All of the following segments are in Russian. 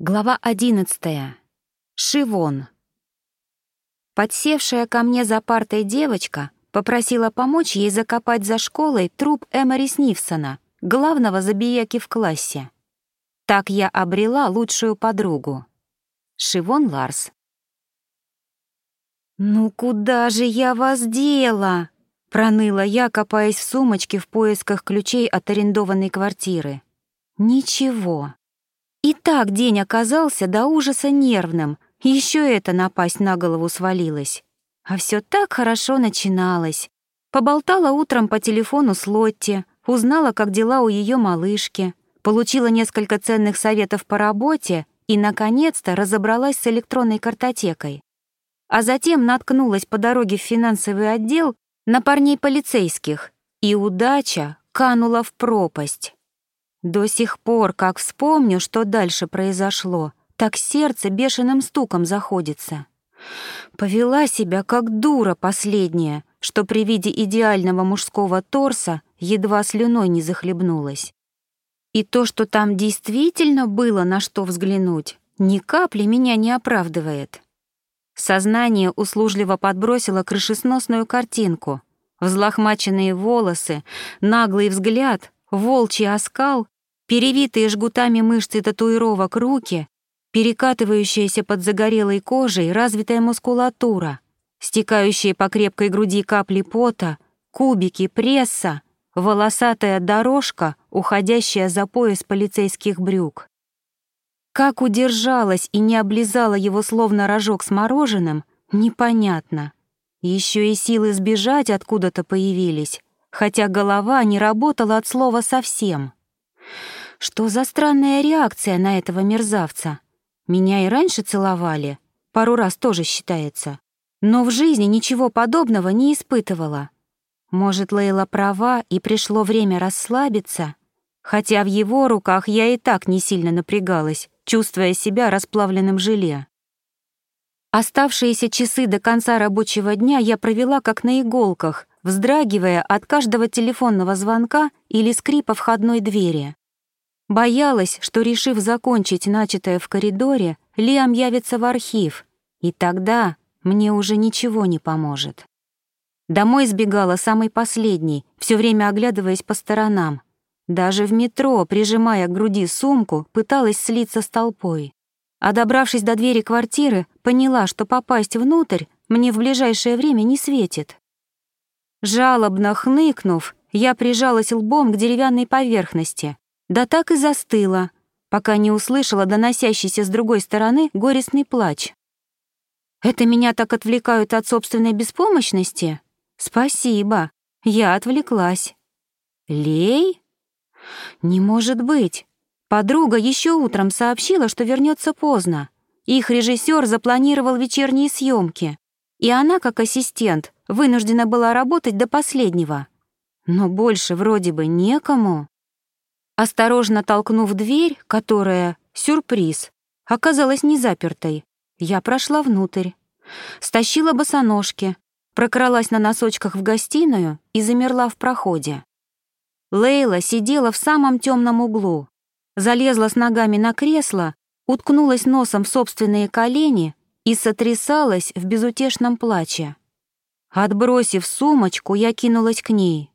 Глава одиннадцатая. Шивон. Подсевшая ко мне за партой девочка попросила помочь ей закопать за школой труп Эмори Снивсона, главного забияки в классе. Так я обрела лучшую подругу. Шивон Ларс. «Ну куда же я вас дела?» — проныла я, копаясь в сумочке в поисках ключей от арендованной квартиры. «Ничего». И так день оказался до ужаса нервным, еще это напасть на голову свалилась. А все так хорошо начиналось. Поболтала утром по телефону с Лотти, узнала, как дела у ее малышки, получила несколько ценных советов по работе и, наконец-то, разобралась с электронной картотекой. А затем наткнулась по дороге в финансовый отдел на парней полицейских, и удача канула в пропасть. До сих пор, как вспомню, что дальше произошло, так сердце бешеным стуком заходится. Повела себя как дура последняя, что при виде идеального мужского торса едва слюной не захлебнулась. И то, что там действительно было на что взглянуть, ни капли меня не оправдывает. Сознание услужливо подбросило крышесносную картинку. Взлохмаченные волосы, наглый взгляд, волчий оскал, перевитые жгутами мышцы татуировок руки, перекатывающаяся под загорелой кожей развитая мускулатура, стекающие по крепкой груди капли пота, кубики пресса, волосатая дорожка, уходящая за пояс полицейских брюк. Как удержалась и не облизала его словно рожок с мороженым, непонятно. Еще и силы сбежать откуда-то появились, хотя голова не работала от слова совсем. Что за странная реакция на этого мерзавца? Меня и раньше целовали, пару раз тоже считается, но в жизни ничего подобного не испытывала. Может, Лейла права, и пришло время расслабиться? Хотя в его руках я и так не сильно напрягалась, чувствуя себя расплавленным желе. Оставшиеся часы до конца рабочего дня я провела как на иголках, вздрагивая от каждого телефонного звонка или скрипа входной двери. Боялась, что, решив закончить начатое в коридоре, Лиам явится в архив, и тогда мне уже ничего не поможет. Домой сбегала самый последний, все время оглядываясь по сторонам. Даже в метро, прижимая к груди сумку, пыталась слиться с толпой. А добравшись до двери квартиры, поняла, что попасть внутрь мне в ближайшее время не светит. Жалобно хныкнув, я прижалась лбом к деревянной поверхности, да так и застыла, пока не услышала доносящийся с другой стороны горестный плач. «Это меня так отвлекают от собственной беспомощности? Спасибо, я отвлеклась». «Лей?» «Не может быть. Подруга еще утром сообщила, что вернется поздно. Их режиссер запланировал вечерние съемки, и она, как ассистент, вынуждена была работать до последнего. Но больше вроде бы некому. Осторожно толкнув дверь, которая, сюрприз, оказалась не запертой, я прошла внутрь. Стащила босоножки, прокралась на носочках в гостиную и замерла в проходе. Лейла сидела в самом темном углу, залезла с ногами на кресло, уткнулась носом в собственные колени и сотрясалась в безутешном плаче. Отбросив сумочку, я кинулась к ней.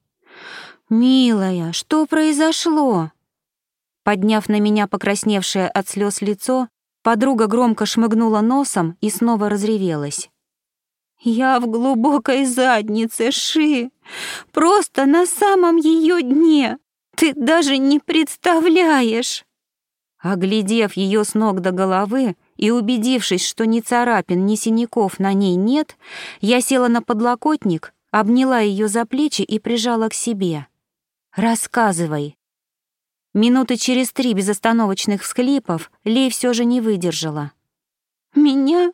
«Милая, что произошло?» Подняв на меня покрасневшее от слез лицо, подруга громко шмыгнула носом и снова разревелась. «Я в глубокой заднице, Ши! Просто на самом ее дне! Ты даже не представляешь!» Оглядев ее с ног до головы, и, убедившись, что ни царапин, ни синяков на ней нет, я села на подлокотник, обняла ее за плечи и прижала к себе. «Рассказывай». Минуты через три безостановочных всхлипов Лей все же не выдержала. «Меня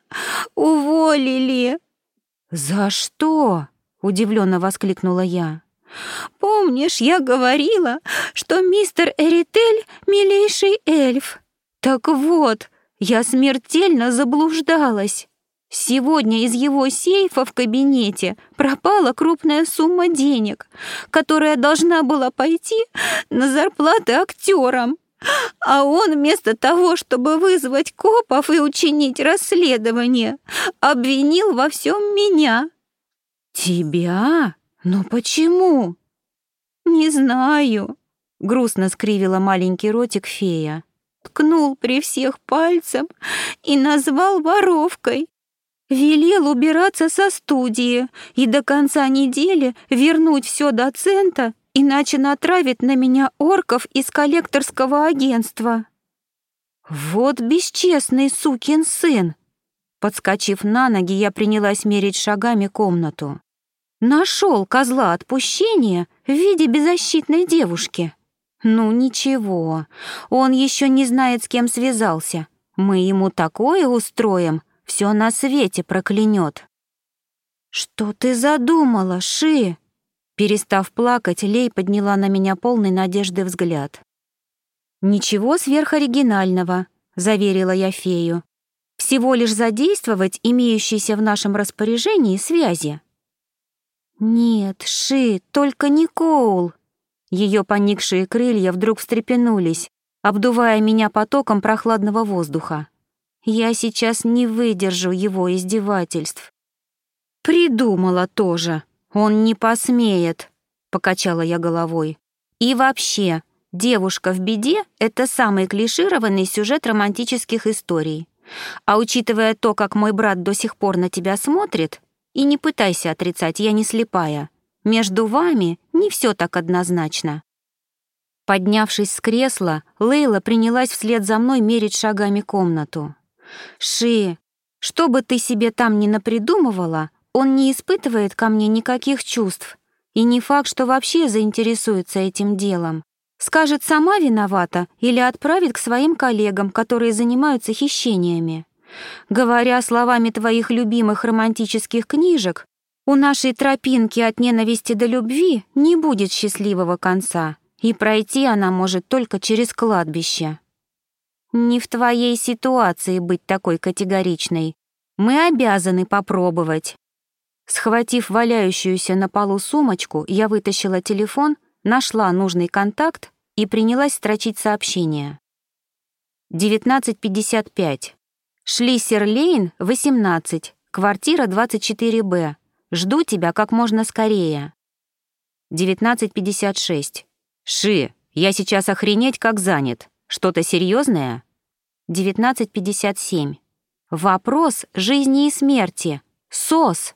уволили!» «За что?» — удивленно воскликнула я. «Помнишь, я говорила, что мистер Эритель — милейший эльф? Так вот, я смертельно заблуждалась. Сегодня из его сейфа в кабинете пропала крупная сумма денег, которая должна была пойти на зарплаты актерам. А он вместо того, чтобы вызвать копов и учинить расследование, обвинил во всем меня. Тебя? Но почему? Не знаю. Грустно скривила маленький ротик фея. Ткнул при всех пальцем и назвал воровкой. Велел убираться со студии и до конца недели вернуть все доцента иначе натравит на меня орков из коллекторского агентства. Вот бесчестный сукин сын. Подскочив на ноги, я принялась мерить шагами комнату. Нашел козла отпущения в виде беззащитной девушки. Ну ничего, он еще не знает, с кем связался. Мы ему такое устроим, все на свете проклянет. Что ты задумала, Ши? Перестав плакать, Лей подняла на меня полный надежды взгляд. «Ничего сверхоригинального», — заверила я фею. «Всего лишь задействовать имеющиеся в нашем распоряжении связи». «Нет, Ши, только не Коул!» Ее поникшие крылья вдруг встрепенулись, обдувая меня потоком прохладного воздуха. Я сейчас не выдержу его издевательств. «Придумала тоже!» «Он не посмеет», — покачала я головой. «И вообще, девушка в беде — это самый клишированный сюжет романтических историй. А учитывая то, как мой брат до сих пор на тебя смотрит, и не пытайся отрицать, я не слепая, между вами не все так однозначно». Поднявшись с кресла, Лейла принялась вслед за мной мерить шагами комнату. «Ши, что бы ты себе там ни напридумывала, он не испытывает ко мне никаких чувств, и не факт, что вообще заинтересуется этим делом. Скажет, сама виновата или отправит к своим коллегам, которые занимаются хищениями. Говоря словами твоих любимых романтических книжек, у нашей тропинки от ненависти до любви не будет счастливого конца, и пройти она может только через кладбище. Не в твоей ситуации быть такой категоричной. Мы обязаны попробовать. Схватив валяющуюся на полу сумочку, я вытащила телефон, нашла нужный контакт и принялась строчить сообщение. 19.55. Шлиссер-Лейн, 18, квартира 24Б. Жду тебя как можно скорее. 19.56. Ши, я сейчас охренеть как занят. Что-то серьезное? 19.57. Вопрос жизни и смерти. СОС.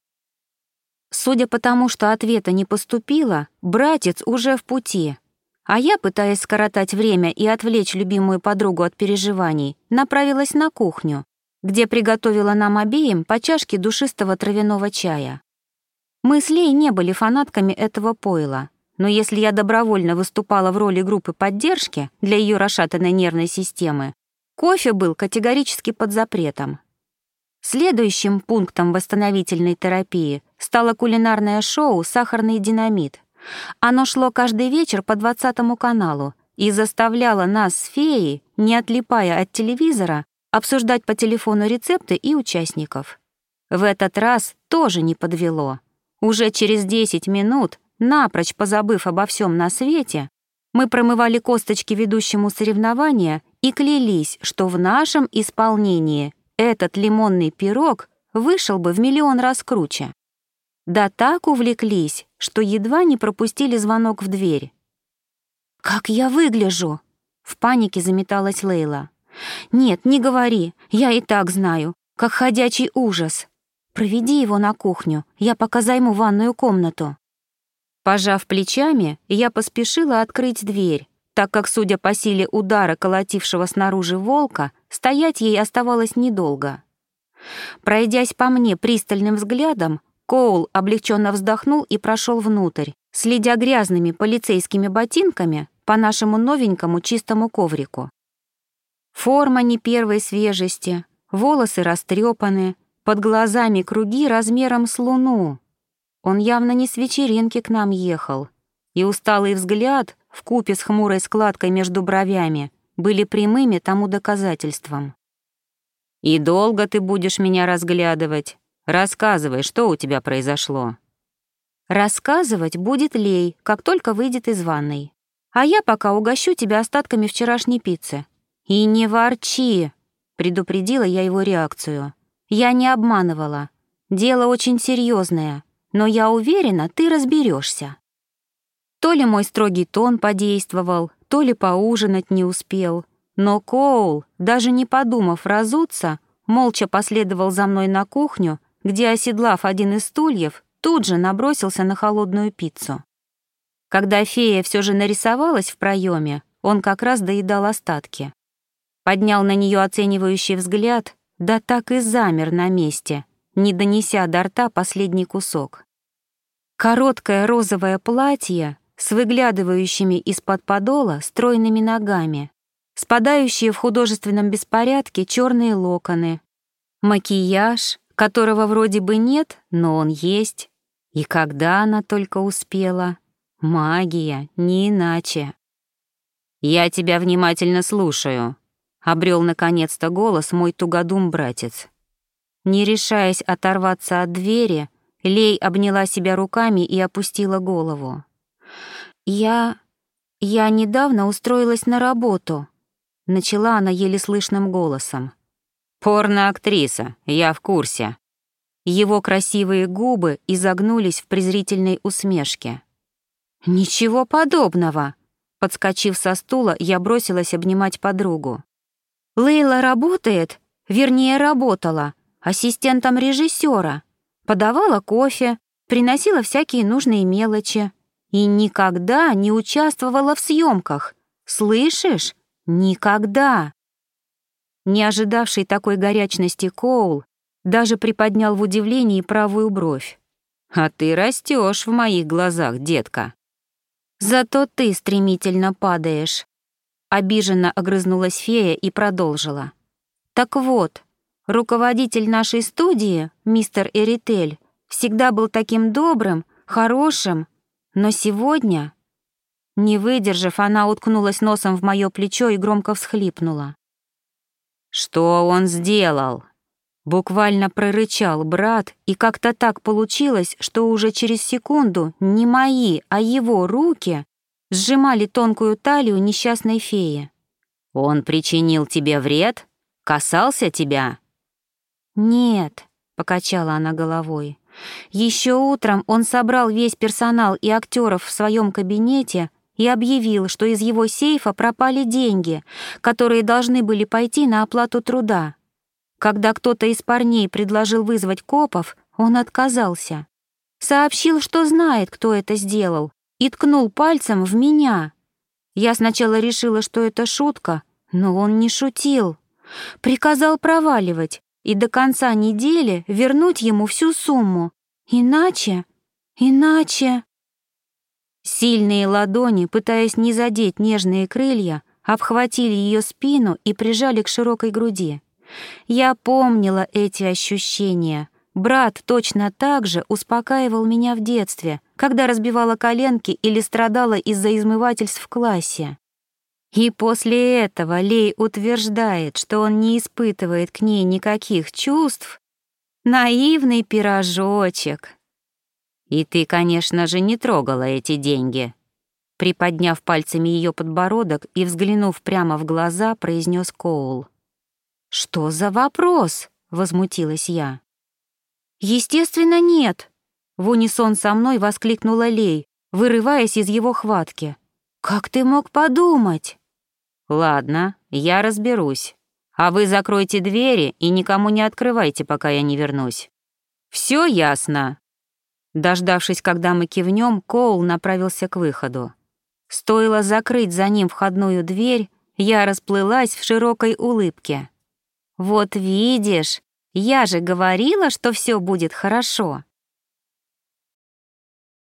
Судя по тому, что ответа не поступило, братец уже в пути. А я, пытаясь скоротать время и отвлечь любимую подругу от переживаний, направилась на кухню, где приготовила нам обеим по чашке душистого травяного чая. Мы с Лей не были фанатками этого пойла, но если я добровольно выступала в роли группы поддержки для ее расшатанной нервной системы, кофе был категорически под запретом. Следующим пунктом восстановительной терапии стало кулинарное шоу «Сахарный динамит». Оно шло каждый вечер по 20 каналу и заставляло нас с феей, не отлипая от телевизора, обсуждать по телефону рецепты и участников. В этот раз тоже не подвело. Уже через 10 минут, напрочь позабыв обо всем на свете, мы промывали косточки ведущему соревнования и клялись, что в нашем исполнении этот лимонный пирог вышел бы в миллион раз круче. Да так увлеклись, что едва не пропустили звонок в дверь. «Как я выгляжу?» — в панике заметалась Лейла. «Нет, не говори, я и так знаю, как ходячий ужас. Проведи его на кухню, я пока займу ванную комнату». Пожав плечами, я поспешила открыть дверь, так как, судя по силе удара, колотившего снаружи волка, стоять ей оставалось недолго. Пройдясь по мне пристальным взглядом, Коул облегченно вздохнул и прошел внутрь, следя грязными полицейскими ботинками по нашему новенькому чистому коврику. Форма не первой свежести, волосы растрепаны, под глазами круги размером с луну. Он явно не с вечеринки к нам ехал, и усталый взгляд в купе с хмурой складкой между бровями были прямыми тому доказательством. «И долго ты будешь меня разглядывать? Рассказывай, что у тебя произошло». Рассказывать будет Лей, как только выйдет из ванной. А я пока угощу тебя остатками вчерашней пиццы». «И не ворчи», — предупредила я его реакцию. «Я не обманывала. Дело очень серьезное, но я уверена, ты разберешься. То ли мой строгий тон подействовал, то ли поужинать не успел, но Коул, даже не подумав разуться, молча последовал за мной на кухню, где, оседлав один из стульев, тут же набросился на холодную пиццу. Когда фея все же нарисовалась в проеме, он как раз доедал остатки. Поднял на нее оценивающий взгляд, да так и замер на месте, не донеся до рта последний кусок. Короткое розовое платье с выглядывающими из-под подола стройными ногами, спадающие в художественном беспорядке черные локоны, макияж, которого вроде бы нет, но он есть, и когда она только успела — Магия, не иначе. «Я тебя внимательно слушаю», — обрел наконец-то голос мой тугодум-братец. Не решаясь оторваться от двери, Лей обняла себя руками и опустила голову. «Я... я недавно устроилась на работу», — начала она еле слышным голосом. «Порно-актриса, я в курсе». Его красивые губы изогнулись в презрительной усмешке. «Ничего подобного!» Подскочив со стула, я бросилась обнимать подругу. «Лейла работает, вернее, работала, ассистентом режиссера, подавала кофе, приносила всякие нужные мелочи и никогда не участвовала в съемках. Слышишь? Никогда!» Не ожидавший такой горячности Коул даже приподнял в удивлении правую бровь. «А ты растешь в моих глазах, детка!» Зато ты стремительно падаешь. Обиженно огрызнулась фея и продолжила. Так вот, руководитель нашей студии, мистер Эритель, всегда был таким добрым, хорошим, но сегодня... Не выдержав, она уткнулась носом в мое плечо и громко всхлипнула. «Что он сделал?» Буквально прорычал брат, и как-то так получилось, что уже через секунду не мои, а его руки сжимали тонкую талию несчастной феи. «Он причинил тебе вред? Касался тебя?» «Нет», — покачала она головой. Еще утром он собрал весь персонал и актеров в своем кабинете и объявил, что из его сейфа пропали деньги, которые должны были пойти на оплату труда. Когда кто-то из парней предложил вызвать копов, он отказался. Сообщил, что знает, кто это сделал, и ткнул пальцем в меня. Я сначала решила, что это шутка, но он не шутил. Приказал проваливать и до конца недели вернуть ему всю сумму. Иначе, иначе... Сильные ладони, пытаясь не задеть нежные крылья, обхватили ее спину и прижали к широкой груди. Я помнила эти ощущения. Брат точно так же успокаивал меня в детстве, когда разбивала коленки или страдала из-за измывательств в классе. И после этого Лей утверждает, что он не испытывает к ней никаких чувств. Наивный пирожочек. И ты, конечно же, не трогала эти деньги. Приподняв пальцами ее подбородок и взглянув прямо в глаза, произнес Коул. «Что за вопрос?» — возмутилась я. «Естественно, нет!» — в унисон со мной воскликнула Лей, вырываясь из его хватки. «Как ты мог подумать?» «Ладно, я разберусь. А вы закройте двери и никому не открывайте, пока я не вернусь. Все ясно?» Дождавшись, когда мы кивнем, Коул направился к выходу. Стоило закрыть за ним входную дверь, я расплылась в широкой улыбке. «Вот видишь, я же говорила, что все будет хорошо».